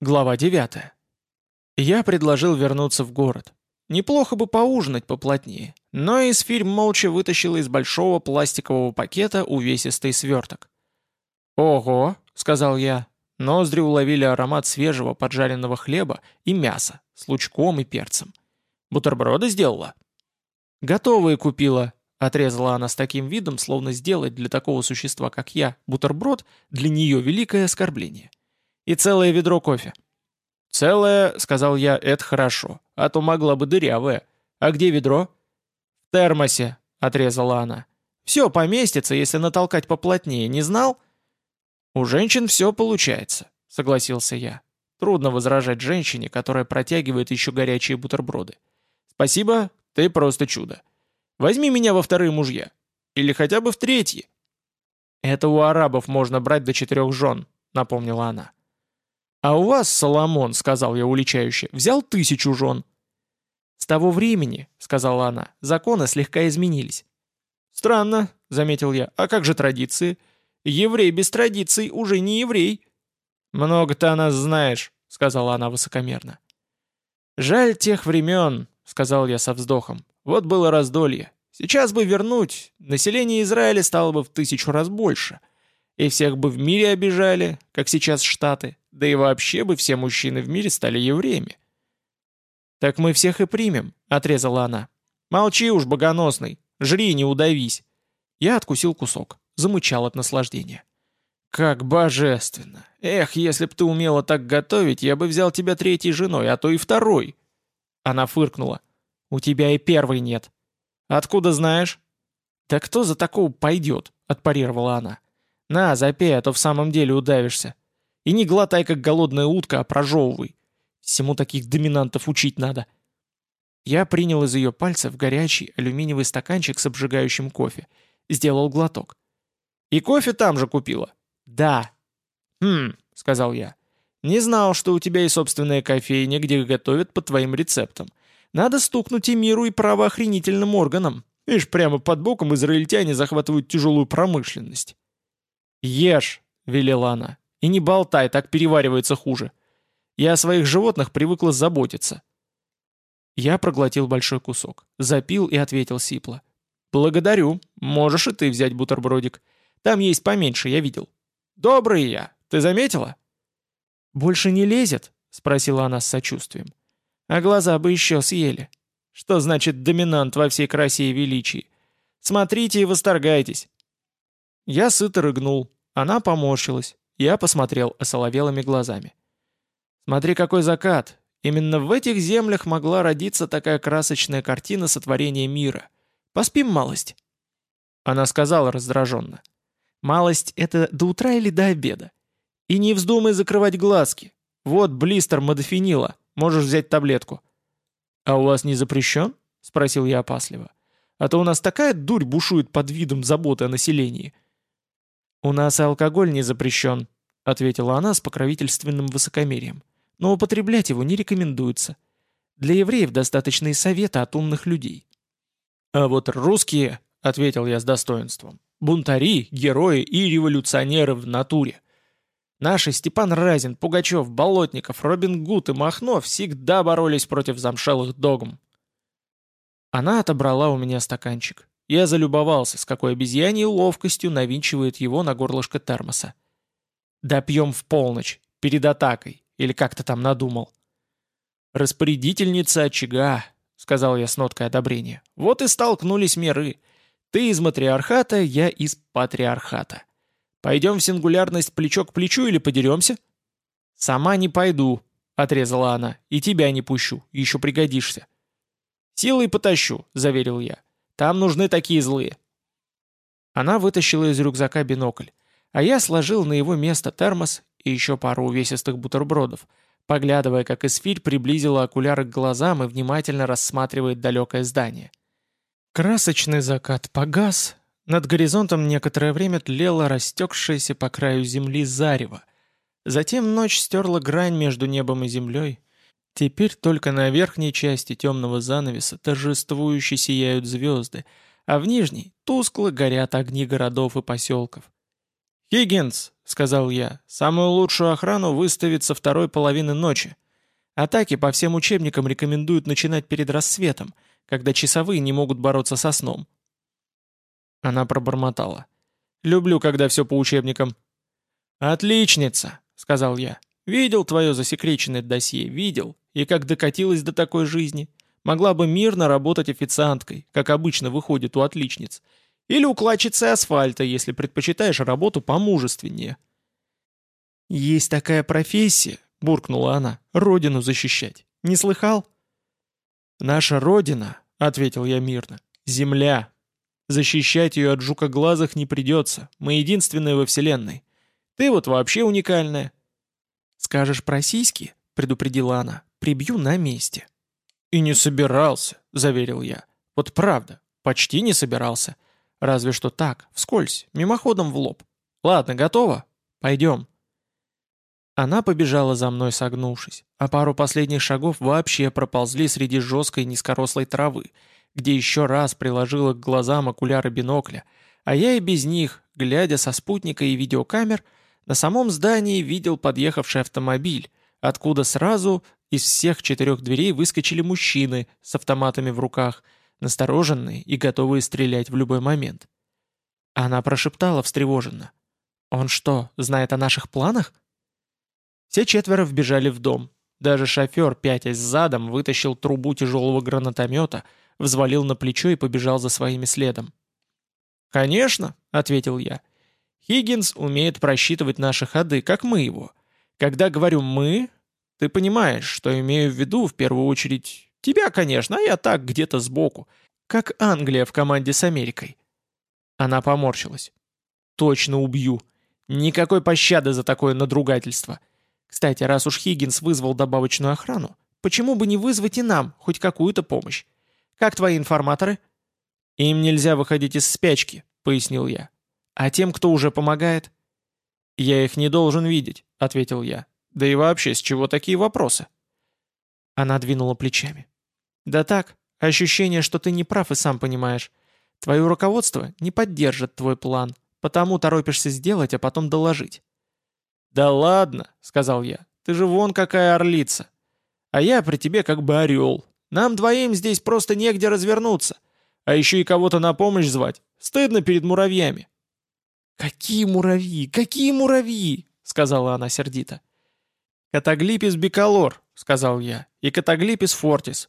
Глава 9. Я предложил вернуться в город. Неплохо бы поужинать поплотнее, но Исфирь молча вытащила из большого пластикового пакета увесистый сверток. «Ого!» — сказал я. Ноздри уловили аромат свежего поджаренного хлеба и мяса с лучком и перцем. «Бутерброды сделала?» «Готовые купила», — отрезала она с таким видом, словно сделать для такого существа, как я, бутерброд, для нее великое оскорбление. И целое ведро кофе. «Целое, — сказал я, — это хорошо, а то могла бы дырявая. А где ведро?» «В термосе», — отрезала она. «Все поместится, если натолкать поплотнее, не знал?» «У женщин все получается», — согласился я. Трудно возражать женщине, которая протягивает еще горячие бутерброды. «Спасибо, ты просто чудо. Возьми меня во вторые мужья. Или хотя бы в третьи». «Это у арабов можно брать до четырех жен», — напомнила она. «А у вас, Соломон, — сказал я уличающе, — взял тысячу жен». «С того времени, — сказала она, — законы слегка изменились». «Странно, — заметил я, — а как же традиции? Еврей без традиций уже не еврей». «Много ты о нас знаешь», — сказала она высокомерно. «Жаль тех времен», — сказал я со вздохом. «Вот было раздолье. Сейчас бы вернуть, население Израиля стало бы в тысячу раз больше. И всех бы в мире обижали, как сейчас Штаты. Да и вообще бы все мужчины в мире стали евреями. «Так мы всех и примем», — отрезала она. «Молчи уж, богоносный, жри, не удавись». Я откусил кусок, замычал от наслаждения. «Как божественно! Эх, если б ты умела так готовить, я бы взял тебя третьей женой, а то и второй!» Она фыркнула. «У тебя и первой нет». «Откуда знаешь?» «Да кто за такого пойдет?» — отпарировала она. «На, запей, а то в самом деле удавишься». И не глотай, как голодная утка, а прожевывай. Всему таких доминантов учить надо. Я принял из ее пальцев горячий алюминиевый стаканчик с обжигающим кофе. Сделал глоток. «И кофе там же купила?» «Да». «Хм», — сказал я. «Не знал, что у тебя и собственная кофейня, где готовят по твоим рецептам. Надо стукнуть и миру, и правоохранительным органам. Видишь, прямо под боком израильтяне захватывают тяжелую промышленность». «Ешь», — велела она. И не болтай, так переваривается хуже. Я о своих животных привыкла заботиться. Я проглотил большой кусок, запил и ответил сипло. «Благодарю. Можешь и ты взять бутербродик. Там есть поменьше, я видел». «Добрый я. Ты заметила?» «Больше не лезет?» — спросила она с сочувствием. «А глаза бы еще съели. Что значит доминант во всей красе и величии? Смотрите и восторгайтесь». Я сыто рыгнул. Она поморщилась. Я посмотрел осоловелыми глазами. «Смотри, какой закат! Именно в этих землях могла родиться такая красочная картина сотворения мира. Поспим малость?» Она сказала раздраженно. «Малость — это до утра или до обеда? И не вздумай закрывать глазки. Вот блистер модофенила, можешь взять таблетку». «А у вас не запрещен?» — спросил я опасливо. «А то у нас такая дурь бушует под видом заботы о населении». «У нас и алкоголь не запрещен», — ответила она с покровительственным высокомерием. «Но употреблять его не рекомендуется. Для евреев достаточно и совета от умных людей». «А вот русские», — ответил я с достоинством, — «бунтари, герои и революционеры в натуре. Наши Степан Разин, Пугачев, Болотников, Робин Гуд и Махно всегда боролись против замшелых догм». Она отобрала у меня стаканчик. Я залюбовался, с какой обезьяньей ловкостью навинчивает его на горлышко термоса. «Да пьем в полночь, перед атакой, или как то там надумал». «Распорядительница очага», — сказал я с ноткой одобрения. «Вот и столкнулись миры. Ты из матриархата, я из патриархата. Пойдем в сингулярность плечо к плечу или подеремся?» «Сама не пойду», — отрезала она, — «и тебя не пущу, еще пригодишься». «Силой потащу», — заверил я. Там нужны такие злые». Она вытащила из рюкзака бинокль, а я сложил на его место термос и еще пару увесистых бутербродов, поглядывая, как эсфирь приблизила окуляры к глазам и внимательно рассматривает далекое здание. Красочный закат погас, над горизонтом некоторое время тлело растекшееся по краю земли зарево. Затем ночь стерла грань между небом и землей, Теперь только на верхней части темного занавеса торжествующе сияют звезды, а в нижней тускло горят огни городов и поселков. «Хиггинс», — сказал я, — «самую лучшую охрану выставит со второй половины ночи. Атаки по всем учебникам рекомендуют начинать перед рассветом, когда часовые не могут бороться со сном». Она пробормотала. «Люблю, когда все по учебникам». «Отличница», — сказал я. «Видел твое засекреченное досье, видел, и как докатилась до такой жизни. Могла бы мирно работать официанткой, как обычно выходит у отличниц. Или укладчицей асфальта, если предпочитаешь работу помужественнее». «Есть такая профессия», — буркнула она, — «родину защищать. Не слыхал?» «Наша родина», — ответил я мирно, — «земля. Защищать ее от жукоглазых не придется, мы единственные во Вселенной. Ты вот вообще уникальная». «Скажешь про сиськи?» — предупредила она. «Прибью на месте». «И не собирался», — заверил я. «Вот правда, почти не собирался. Разве что так, вскользь, мимоходом в лоб. Ладно, готово? Пойдем». Она побежала за мной, согнувшись, а пару последних шагов вообще проползли среди жесткой низкорослой травы, где еще раз приложила к глазам окуляры бинокля, а я и без них, глядя со спутника и видеокамер, на самом здании видел подъехавший автомобиль, откуда сразу из всех четырех дверей выскочили мужчины с автоматами в руках, настороженные и готовые стрелять в любой момент. Она прошептала встревоженно. «Он что, знает о наших планах?» Все четверо вбежали в дом. Даже шофер, пятясь задом, вытащил трубу тяжелого гранатомета, взвалил на плечо и побежал за своими следом. «Конечно», — ответил я. Хиггинс умеет просчитывать наши ходы, как мы его. Когда говорю «мы», ты понимаешь, что имею в виду в первую очередь тебя, конечно, а я так где-то сбоку, как Англия в команде с Америкой. Она поморщилась. Точно убью. Никакой пощады за такое надругательство. Кстати, раз уж Хиггинс вызвал добавочную охрану, почему бы не вызвать и нам хоть какую-то помощь? Как твои информаторы? Им нельзя выходить из спячки, пояснил я. А тем, кто уже помогает? Я их не должен видеть, ответил я. Да и вообще, с чего такие вопросы? Она двинула плечами. Да так, ощущение, что ты не прав и сам понимаешь. Твое руководство не поддержит твой план, потому торопишься сделать, а потом доложить. «Да ладно», — сказал я, — «ты же вон какая орлица. А я при тебе как бы орел. Нам двоим здесь просто негде развернуться. А еще и кого-то на помощь звать. Стыдно перед муравьями». «Какие муравьи? Какие муравьи?» — сказала она сердито. «Катаглипис биколор», — сказал я, — «и катаглипис фортис.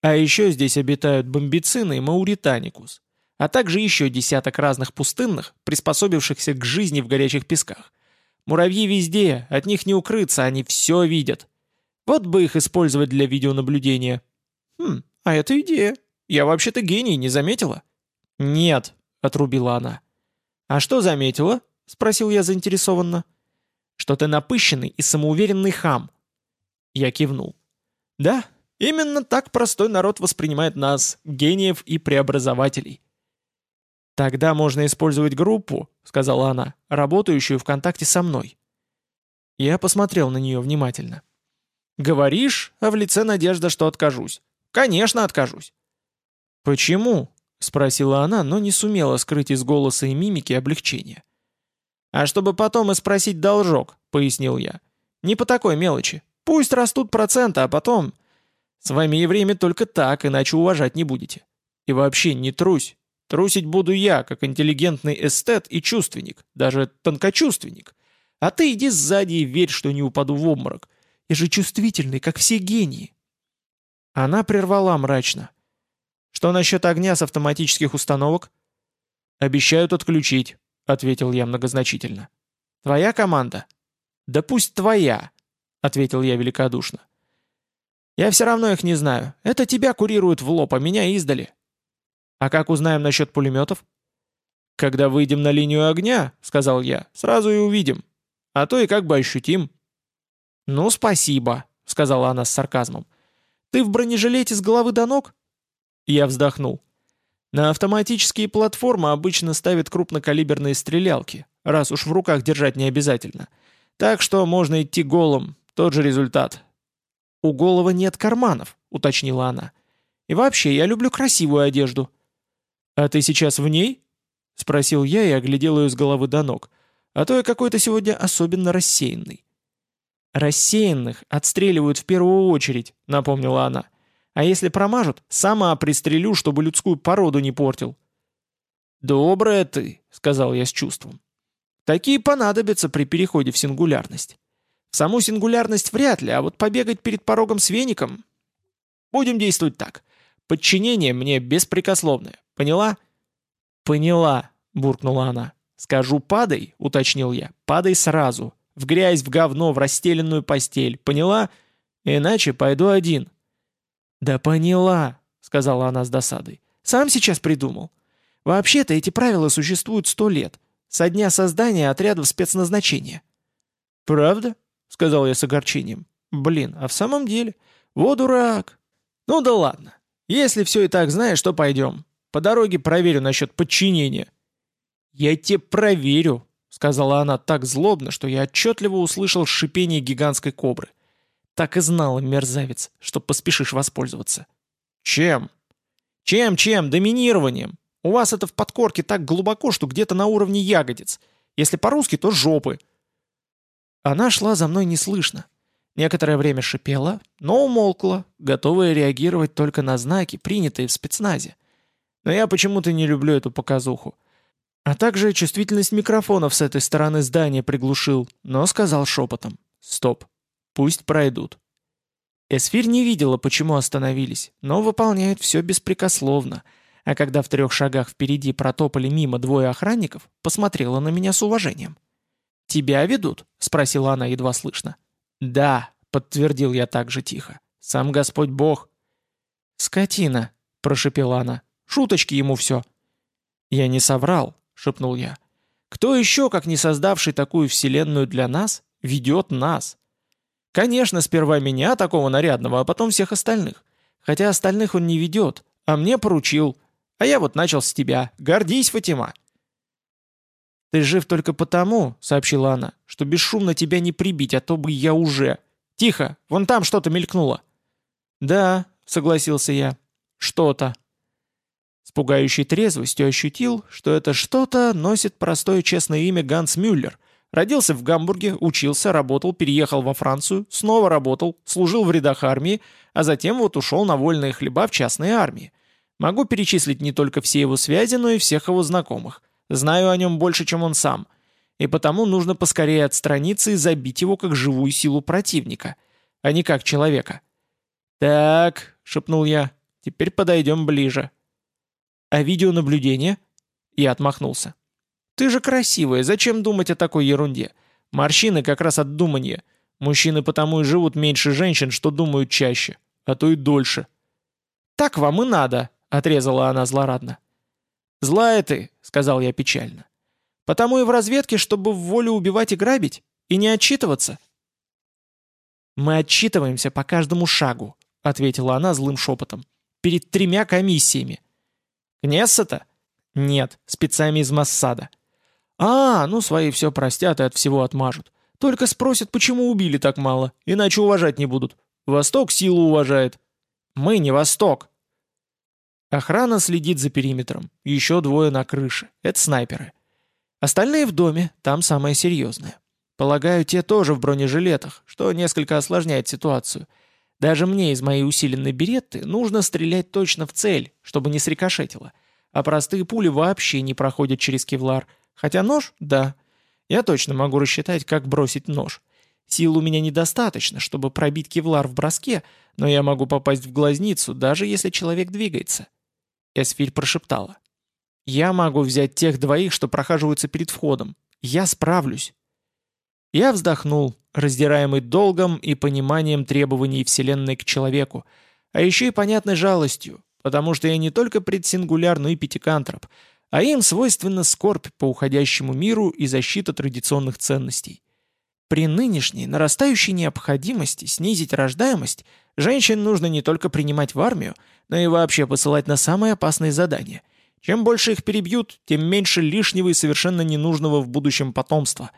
А еще здесь обитают бомбицины и мауританикус, а также еще десяток разных пустынных, приспособившихся к жизни в горячих песках. Муравьи везде, от них не укрыться, они все видят. Вот бы их использовать для видеонаблюдения. Хм, а это идея. Я вообще-то гений, не заметила? Нет, отрубила она. А что заметила? Спросил я заинтересованно. Что ты напыщенный и самоуверенный хам. Я кивнул. Да, именно так простой народ воспринимает нас, гениев и преобразователей. «Тогда можно использовать группу», — сказала она, — «работающую в контакте со мной». Я посмотрел на нее внимательно. «Говоришь, а в лице надежда, что откажусь. Конечно, откажусь». «Почему?» — спросила она, но не сумела скрыть из голоса и мимики облегчение. «А чтобы потом и спросить должок», — пояснил я. «Не по такой мелочи. Пусть растут проценты, а потом...» «С вами и время только так, иначе уважать не будете. И вообще не трусь, Трусить буду я, как интеллигентный эстет и чувственник, даже тонкочувственник. А ты иди сзади и верь, что не упаду в обморок. Я же чувствительный, как все гении». Она прервала мрачно. «Что насчет огня с автоматических установок?» «Обещают отключить», — ответил я многозначительно. «Твоя команда?» «Да пусть твоя», — ответил я великодушно. «Я все равно их не знаю. Это тебя курируют в лоб, а меня издали. «А как узнаем насчет пулеметов?» «Когда выйдем на линию огня», — сказал я, — «сразу и увидим. А то и как бы ощутим». «Ну, спасибо», — сказала она с сарказмом. «Ты в бронежилете с головы до ног?» Я вздохнул. На автоматические платформы обычно ставят крупнокалиберные стрелялки, раз уж в руках держать не обязательно. Так что можно идти голым, тот же результат. «У голова нет карманов», — уточнила она. «И вообще, я люблю красивую одежду». «А ты сейчас в ней?» — спросил я и оглядел ее с головы до ног. а то я какой-то сегодня особенно рассеянный». «Рассеянных отстреливают в первую очередь», — напомнила она. «А если промажут, сама пристрелю, чтобы людскую породу не портил». «Добрая ты», — сказал я с чувством. «Такие понадобятся при переходе в сингулярность. В саму сингулярность вряд ли, а вот побегать перед порогом с веником... Будем действовать так. Подчинение мне беспрекословное. Поняла?» «Поняла», — буркнула она. «Скажу, падай», — уточнил я. «Падай сразу. В грязь, в говно, в расстеленную постель. Поняла? Иначе пойду один». «Да поняла», — сказала она с досадой. «Сам сейчас придумал. Вообще-то эти правила существуют сто лет, со дня создания отрядов спецназначения». «Правда?» — сказал я с огорчением. «Блин, а в самом деле? Вот дурак!» «Ну да ладно. Если все и так знаешь, то пойдем. По дороге проверю насчет подчинения». «Я тебе проверю», — сказала она так злобно, что я отчетливо услышал шипение гигантской кобры. Так и знала, мерзавец, что поспешишь воспользоваться. «Чем?» «Чем-чем? Доминированием. У вас это в подкорке так глубоко, что где-то на уровне ягодиц. Если по-русски, то жопы». Она шла за мной неслышно. Некоторое время шипела, но умолкла, готовая реагировать только на знаки, принятые в спецназе. Но я почему-то не люблю эту показуху. А также чувствительность микрофонов с этой стороны здания приглушил, но сказал шепотом «Стоп, пусть пройдут». Эсфирь не видела, почему остановились, но выполняет все беспрекословно, а когда в трех шагах впереди протопали мимо двое охранников, посмотрела на меня с уважением. «Тебя ведут?» — спросила она едва слышно. «Да», — подтвердил я так же тихо. «Сам Господь Бог». «Скотина», — прошепела она. «Шуточки ему все». «Я не соврал», — шепнул я. «Кто еще, как не создавший такую вселенную для нас, ведет нас?» «Конечно, сперва меня, такого нарядного, а потом всех остальных. Хотя остальных он не ведет, а мне поручил. А я вот начал с тебя. Гордись, Фатима!» «Ты жив только потому, — сообщила она, — что бесшумно тебя не прибить, а то бы я уже... Тихо, вон там что-то мелькнуло». «Да», — согласился я, — «что-то». С пугающей трезвостью ощутил, что это что-то носит простое честное имя Ганс Мюллер. Родился в Гамбурге, учился, работал, переехал во Францию, снова работал, служил в рядах армии, а затем вот ушел на вольные хлеба в частные армии. Могу перечислить не только все его связи, но и всех его знакомых. Знаю о нем больше, чем он сам. И потому нужно поскорее отстраниться и забить его как живую силу противника, а не как человека. «Так», — шепнул я, — «теперь подойдем ближе». «А видеонаблюдение?» Я отмахнулся. «Ты же красивая, зачем думать о такой ерунде? Морщины как раз от думания. Мужчины потому и живут меньше женщин, что думают чаще, а то и дольше». «Так вам и надо», — отрезала она злорадно. «Злая ты», — сказал я печально. «Потому и в разведке, чтобы в волю убивать и грабить, и не отчитываться». «Мы отчитываемся по каждому шагу», — ответила она злым шепотом. «Перед тремя комиссиями». «Кнессета?» «Нет, спецами из Массада». «А, ну свои все простят и от всего отмажут. Только спросят, почему убили так мало, иначе уважать не будут. Восток силу уважает». «Мы не Восток», Охрана следит за периметром, еще двое на крыше, это снайперы. Остальные в доме, там самое серьезное. Полагаю, те тоже в бронежилетах, что несколько осложняет ситуацию. Даже мне из моей усиленной беретты нужно стрелять точно в цель, чтобы не срикошетило. А простые пули вообще не проходят через кевлар. Хотя нож — да. Я точно могу рассчитать, как бросить нож. Сил у меня недостаточно, чтобы пробить кевлар в броске, но я могу попасть в глазницу, даже если человек двигается. Эсфирь прошептала. «Я могу взять тех двоих, что прохаживаются перед входом. Я справлюсь». Я вздохнул, раздираемый долгом и пониманием требований Вселенной к человеку, а еще и понятной жалостью, потому что я не только предсингуляр, но и пятикантроп, а им свойственна скорбь по уходящему миру и защита традиционных ценностей. При нынешней нарастающей необходимости снизить рождаемость женщин нужно не только принимать в армию, но и вообще посылать на самые опасные задания. Чем больше их перебьют, тем меньше лишнего и совершенно ненужного в будущем потомства.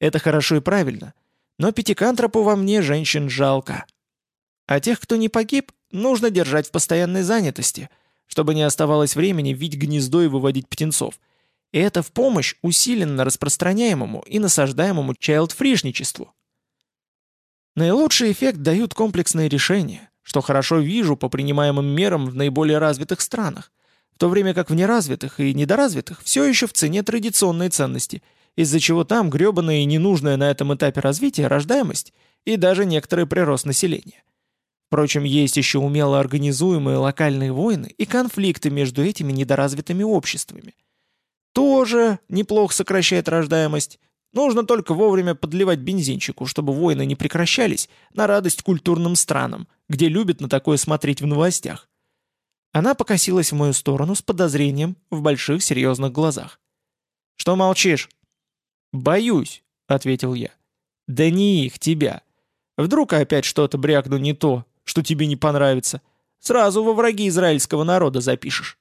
Это хорошо и правильно. Но пятикантропу во мне женщин жалко. А тех, кто не погиб, нужно держать в постоянной занятости, чтобы не оставалось времени вить гнездо и выводить птенцов. И это в помощь усиленно распространяемому и насаждаемому чайлдфришничеству. Наилучший эффект дают комплексные решения, что хорошо вижу по принимаемым мерам в наиболее развитых странах, в то время как в неразвитых и недоразвитых все еще в цене традиционные ценности, из-за чего там гребаная и ненужная на этом этапе развития рождаемость и даже некоторый прирост населения. Впрочем, есть еще умело организуемые локальные войны и конфликты между этими недоразвитыми обществами. Тоже неплохо сокращает рождаемость, Нужно только вовремя подливать бензинчику, чтобы войны не прекращались, на радость культурным странам, где любят на такое смотреть в новостях. Она покосилась в мою сторону с подозрением в больших серьезных глазах. «Что молчишь?» «Боюсь», — ответил я. «Да не их, тебя. Вдруг опять что-то брякну не то, что тебе не понравится. Сразу во враги израильского народа запишешь».